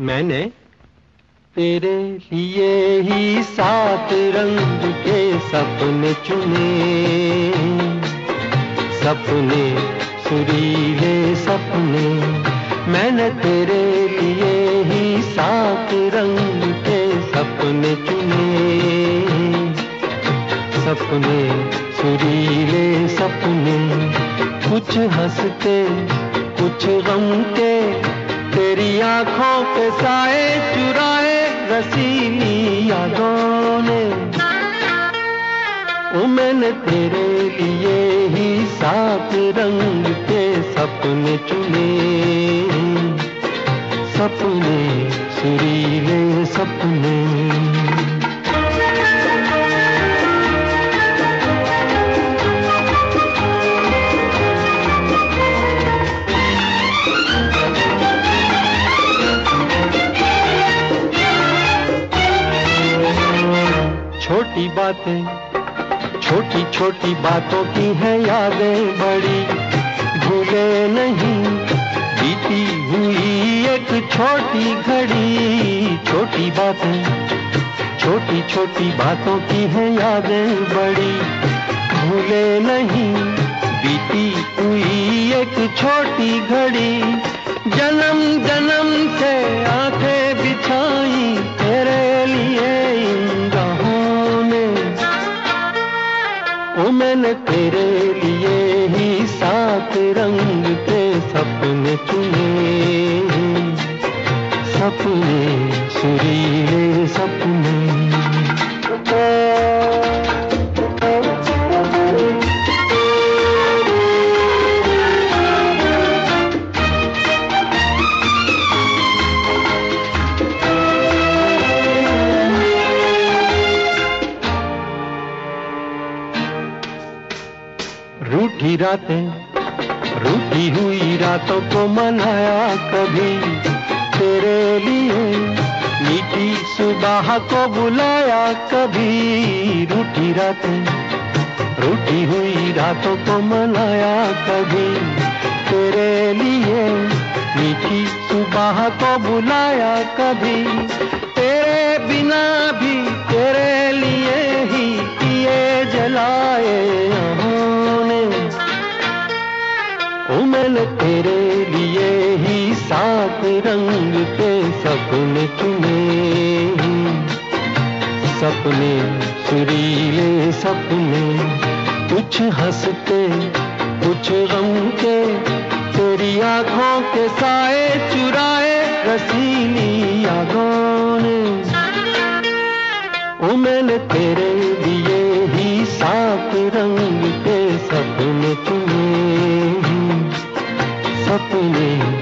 मैंने तेरे लिए ही सात रंग के सपने चुने। सपने, सुरीले सपने। मैंने तेरे लिए ही सात रंग के सपने चुने। सपने, सुरीले सपने। कुछ हँसते, कुछ गम के तेरी आँखों के साए चुराए रसीनी यादों ने। मैंने तेरे लिए ही सात रंग के सपने चुने। सपने, सुरीले सपने। छोटी बातें छोटी छोटी बातों की है यादें बड़ी। भूले नहीं, बीती हुई एक छोटी घड़ी। छोटी बातें छोटी छोटी बातों की है यादें बड़ी। भूले नहीं, बीती हुई एक छोटी घड़ी। जन्म जन्म मैंने तेरे लिए ही सात रंग के सपने चुने। सपने सुरीले रूठी रातें, रूठी हुई रातों को मनाया कभी। तेरे लिए मीठी सुबह को बुलाया कभी। रूठी रातें, रूठी हुई रातों को मनाया कभी। तेरे लिए मीठी सुबह को बुलाया कभी। तेरे बिना मैंने तेरे लिए ही सात रंग के सपने चुने। सपने, सुरीले सपने, कुछ हँसते, कुछ गम के तेरी आँखों के साए चुराए रसीली यादों ओ मैंने तेरे लिए ही सात रंग के सपने चुने। सपने